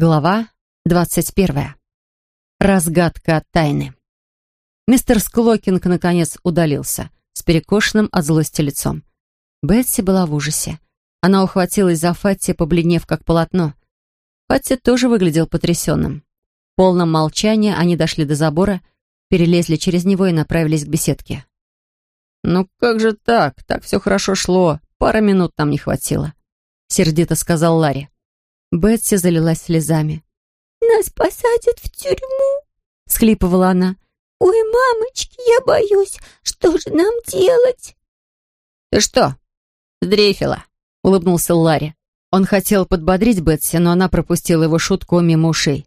Глава двадцать первая. Разгадка тайны. Мистер Склокинг наконец удалился, с перекошенным от злости лицом. Бетси была в ужасе. Она ухватилась за Фатти, побледнев как полотно. Фатти тоже выглядел потрясенным. В полном молчании они дошли до забора, перелезли через него и направились к беседке. «Ну как же так? Так все хорошо шло. Пара минут нам не хватило», — сердито сказал Ларри. Бетси залилась слезами. «Нас посадят в тюрьму», — схлипывала она. «Ой, мамочки, я боюсь. Что же нам делать?» «Ты что, сдрейфила?» — улыбнулся Ларри. Он хотел подбодрить Бетси, но она пропустила его шутку мимо ушей.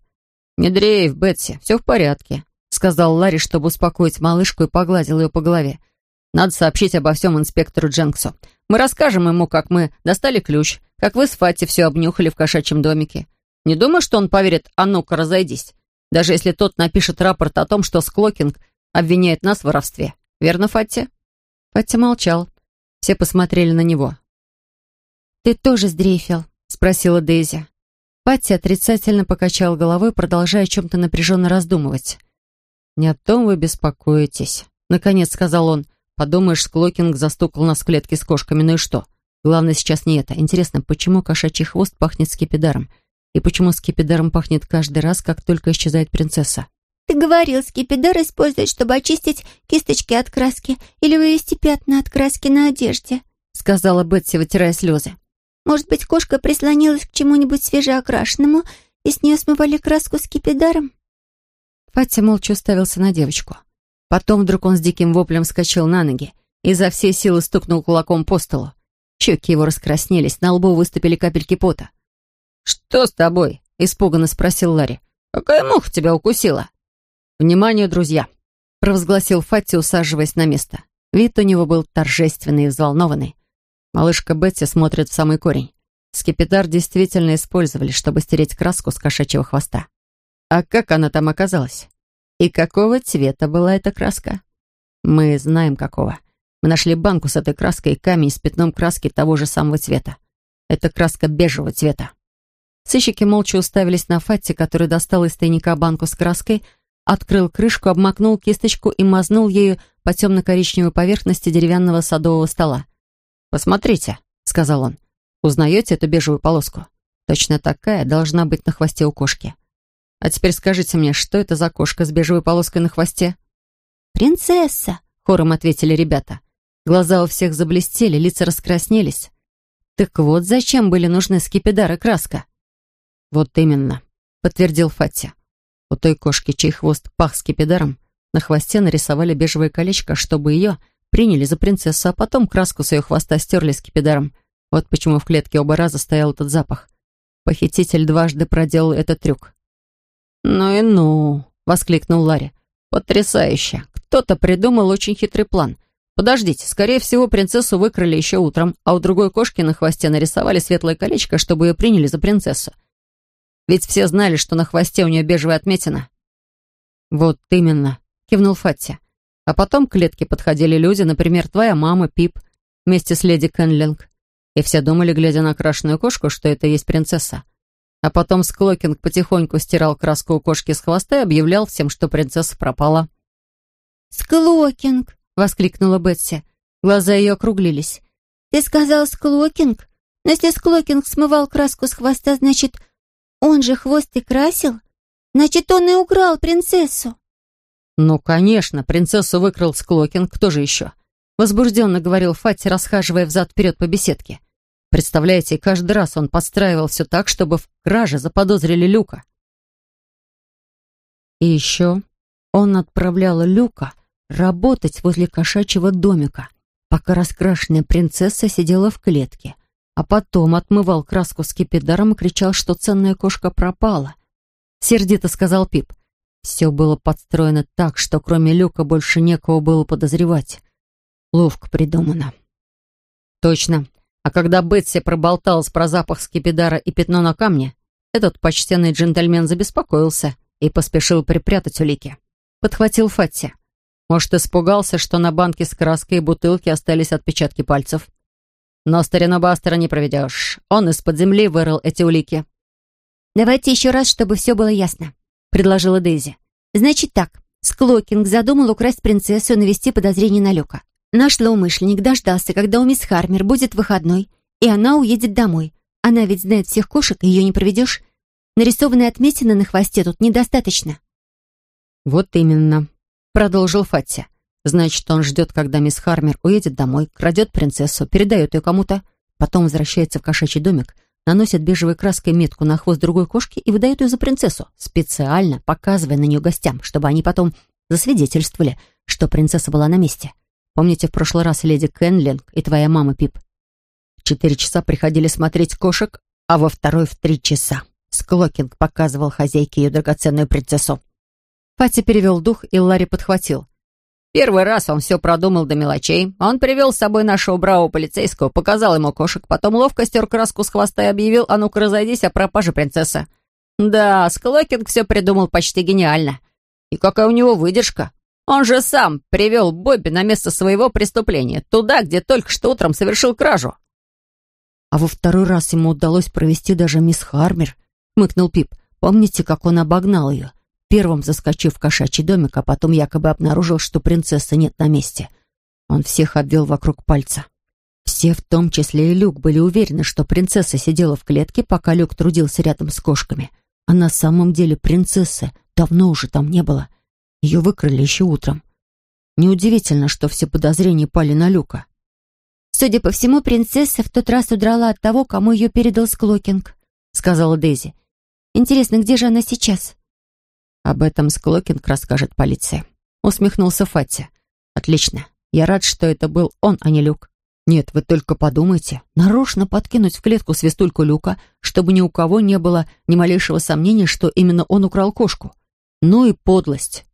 «Не дрейф, Бетси, все в порядке», — сказал Ларри, чтобы успокоить малышку и погладил ее по голове. «Надо сообщить обо всем инспектору Дженксу. Мы расскажем ему, как мы достали ключ, как вы с Фати все обнюхали в кошачьем домике. Не думаю, что он поверит «а ну-ка, разойдись», даже если тот напишет рапорт о том, что Склокинг обвиняет нас в воровстве. Верно, Фатти?» Фатти молчал. Все посмотрели на него. «Ты тоже сдрейфил?» — спросила Дейзи. Патти отрицательно покачал головой, продолжая о чем-то напряженно раздумывать. «Не о том вы беспокоитесь», — наконец сказал он. «Подумаешь, Склокинг застукал нас в клетке с кошками, ну и что? Главное сейчас не это. Интересно, почему кошачий хвост пахнет скипидаром? И почему скипидаром пахнет каждый раз, как только исчезает принцесса? Ты говорил, скипидар использовать, чтобы очистить кисточки от краски или вывести пятна от краски на одежде, сказала Бетси, вытирая слезы. Может быть, кошка прислонилась к чему-нибудь свежеокрашенному, и с нее смывали краску скипидаром? Фатя молча уставился на девочку. Потом вдруг он с диким воплем вскочил на ноги и за всей силы стукнул кулаком по столу. Щеки его раскраснелись, на лбу выступили капельки пота. «Что с тобой?» — испуганно спросил Ларри. «Какая муха тебя укусила?» «Внимание, друзья!» — провозгласил Фатти, усаживаясь на место. Вид у него был торжественный и взволнованный. Малышка Бетти смотрит в самый корень. Скипидар действительно использовали, чтобы стереть краску с кошачьего хвоста. А как она там оказалась? И какого цвета была эта краска? Мы знаем, какого. Мы нашли банку с этой краской и камень с пятном краски того же самого цвета. Это краска бежевого цвета. Сыщики молча уставились на Фатти, который достал из тайника банку с краской, открыл крышку, обмакнул кисточку и мазнул ею по темно-коричневой поверхности деревянного садового стола. «Посмотрите», — сказал он. «Узнаете эту бежевую полоску? Точно такая должна быть на хвосте у кошки. А теперь скажите мне, что это за кошка с бежевой полоской на хвосте?» «Принцесса», — хором ответили ребята. Глаза у всех заблестели, лица раскраснелись. Так вот, зачем были нужны скипидар и краска? Вот именно, подтвердил Фатти. У той кошки, чей хвост пах скипидаром, на хвосте нарисовали бежевое колечко, чтобы ее приняли за принцессу, а потом краску с ее хвоста стерли скипидаром. Вот почему в клетке оба раза стоял этот запах. Похититель дважды проделал этот трюк. «Ну и ну!» — воскликнул Ларри. «Потрясающе! Кто-то придумал очень хитрый план — Подождите, скорее всего, принцессу выкрали еще утром, а у другой кошки на хвосте нарисовали светлое колечко, чтобы ее приняли за принцессу. Ведь все знали, что на хвосте у нее бежевая отметина. Вот именно, кивнул Фатти. А потом к клетке подходили люди, например, твоя мама, Пип, вместе с леди Кенлинг. И все думали, глядя на крашеную кошку, что это и есть принцесса. А потом Склокинг потихоньку стирал краску у кошки с хвоста и объявлял всем, что принцесса пропала. «Склокинг!» — воскликнула Бетси. Глаза ее округлились. «Ты сказал Склокинг? Но если Склокинг смывал краску с хвоста, значит, он же хвост и красил? Значит, он и украл принцессу!» «Ну, конечно, принцессу выкрал Склокинг, кто же еще?» Возбужденно говорил Фатти, расхаживая взад-вперед по беседке. Представляете, каждый раз он подстраивал все так, чтобы в краже заподозрили Люка. И еще он отправлял Люка работать возле кошачьего домика, пока раскрашенная принцесса сидела в клетке, а потом отмывал краску с кипидаром и кричал, что ценная кошка пропала. Сердито сказал Пип. Все было подстроено так, что кроме Люка больше некого было подозревать. Ловко придумано. Точно. А когда Бетси проболталась про запах скипидара и пятно на камне, этот почтенный джентльмен забеспокоился и поспешил припрятать улики. Подхватил Фатти. Может, испугался, что на банке с краской и бутылке остались отпечатки пальцев. Но старину Бастера не проведешь. Он из-под земли вырыл эти улики. давайте еще раз, чтобы все было ясно», — предложила Дейзи. «Значит так, Склокинг задумал украсть принцессу и навести подозрение на Люка. Наш злоумышленник дождался, когда у мисс Хармер будет выходной, и она уедет домой. Она ведь знает всех кошек, и ее не проведешь. Нарисованные отметины на хвосте тут недостаточно». «Вот именно», — продолжил Фатти. «Значит, он ждет, когда мисс Хармер уедет домой, крадет принцессу, передает ее кому-то, потом возвращается в кошачий домик, наносит бежевой краской метку на хвост другой кошки и выдает ее за принцессу, специально показывая на нее гостям, чтобы они потом засвидетельствовали, что принцесса была на месте. Помните, в прошлый раз леди Кенлинг и твоя мама Пип? В четыре часа приходили смотреть кошек, а во второй в три часа. Склокинг показывал хозяйке ее драгоценную принцессу. Фати перевел дух, и Ларри подхватил. Первый раз он все продумал до мелочей. Он привел с собой нашего бравого полицейского, показал ему кошек, потом ловко стер краску с хвоста и объявил «А ну-ка, разойдись о пропаже принцессы». Да, Склокинг все придумал почти гениально. И какая у него выдержка. Он же сам привел Бобби на место своего преступления, туда, где только что утром совершил кражу. А во второй раз ему удалось провести даже мисс Хармер, хмыкнул Пип. Помните, как он обогнал ее? Первым заскочив в кошачий домик, а потом якобы обнаружил, что принцессы нет на месте. Он всех обвел вокруг пальца. Все, в том числе и Люк, были уверены, что принцесса сидела в клетке, пока Люк трудился рядом с кошками. А на самом деле принцессы давно уже там не было. Ее выкрали еще утром. Неудивительно, что все подозрения пали на Люка. «Судя по всему, принцесса в тот раз удрала от того, кому ее передал Склокинг», — сказала Дейзи. «Интересно, где же она сейчас?» «Об этом Склокинг расскажет полиция», — усмехнулся Фатти. «Отлично. Я рад, что это был он, а не Люк. Нет, вы только подумайте. Нарочно подкинуть в клетку свистульку Люка, чтобы ни у кого не было ни малейшего сомнения, что именно он украл кошку. Ну и подлость».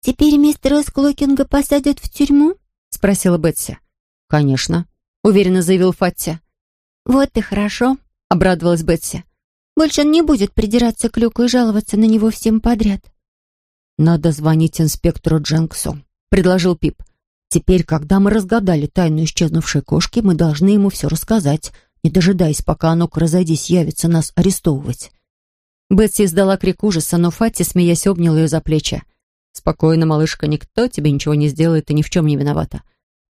«Теперь мистера Склокинга посадят в тюрьму?» — спросила Бетси. «Конечно», — уверенно заявил Фатти. «Вот и хорошо», — обрадовалась Бетси. Больше он не будет придираться к Люку и жаловаться на него всем подряд. «Надо звонить инспектору Дженксу», — предложил Пип. «Теперь, когда мы разгадали тайну исчезнувшей кошки, мы должны ему все рассказать, не дожидаясь, пока оно разойдись явится нас арестовывать». Бетси издала крик ужаса, но Фатти, смеясь, обнял ее за плечи. «Спокойно, малышка, никто тебе ничего не сделает и ни в чем не виновата.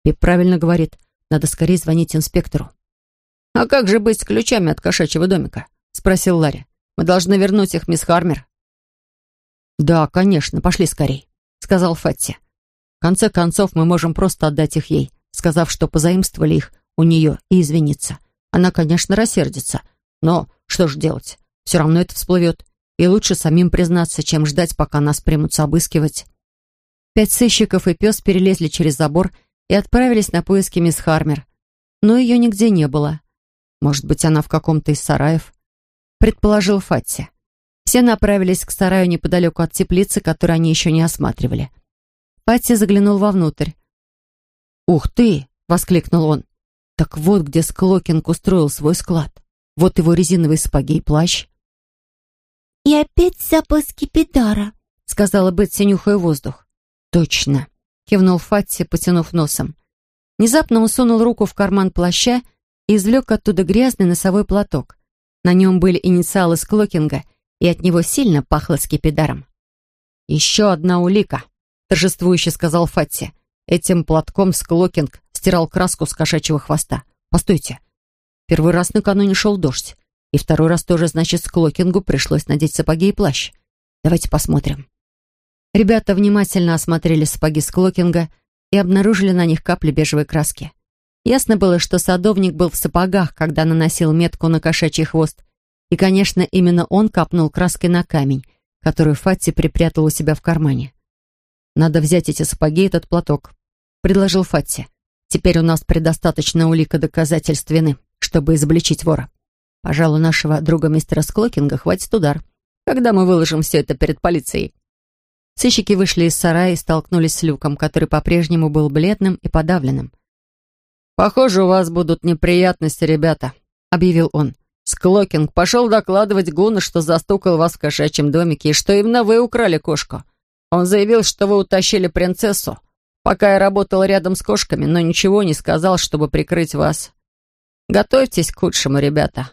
Пип правильно говорит, надо скорее звонить инспектору». «А как же быть с ключами от кошачьего домика?» — спросил Ларри. «Мы должны вернуть их, мисс Хармер». «Да, конечно, пошли скорей», — сказал Фатти. «В конце концов, мы можем просто отдать их ей, сказав, что позаимствовали их у нее, и извиниться. Она, конечно, рассердится, но что ж делать? Все равно это всплывет, и лучше самим признаться, чем ждать, пока нас примутся обыскивать». Пять сыщиков и пес перелезли через забор и отправились на поиски мисс Хармер. Но ее нигде не было. Может быть, она в каком-то из сараев предположил Фатти. Все направились к сараю неподалеку от теплицы, которую они еще не осматривали. Фатти заглянул вовнутрь. «Ух ты!» — воскликнул он. «Так вот, где Склокинг устроил свой склад. Вот его резиновые сапоги и плащ». «И опять запах скипидара», — сказала Бетси, нюхая воздух. «Точно», — кивнул Фатти, потянув носом. Внезапно он сунул руку в карман плаща и извлек оттуда грязный носовой платок. На нем были инициалы Склокинга, и от него сильно пахло скипидаром. «Еще одна улика», — торжествующе сказал Фатти. Этим платком Склокинг стирал краску с кошачьего хвоста. «Постойте. Первый раз накануне шел дождь. И второй раз тоже, значит, Склокингу пришлось надеть сапоги и плащ. Давайте посмотрим». Ребята внимательно осмотрели сапоги Склокинга и обнаружили на них капли бежевой краски. Ясно было, что садовник был в сапогах, когда наносил метку на кошачий хвост. И, конечно, именно он капнул краской на камень, который Фатти припрятал у себя в кармане. «Надо взять эти сапоги и этот платок», — предложил Фатти. «Теперь у нас предостаточно улика доказательств вины, чтобы изобличить вора. Пожалуй, нашего друга мистера Склокинга хватит удар, когда мы выложим все это перед полицией». Сыщики вышли из сарая и столкнулись с Люком, который по-прежнему был бледным и подавленным. «Похоже, у вас будут неприятности, ребята», — объявил он. «Склокинг пошел докладывать Гуну, что застукал вас в кошачьем домике и что именно вы украли кошку. Он заявил, что вы утащили принцессу, пока я работал рядом с кошками, но ничего не сказал, чтобы прикрыть вас. Готовьтесь к худшему, ребята.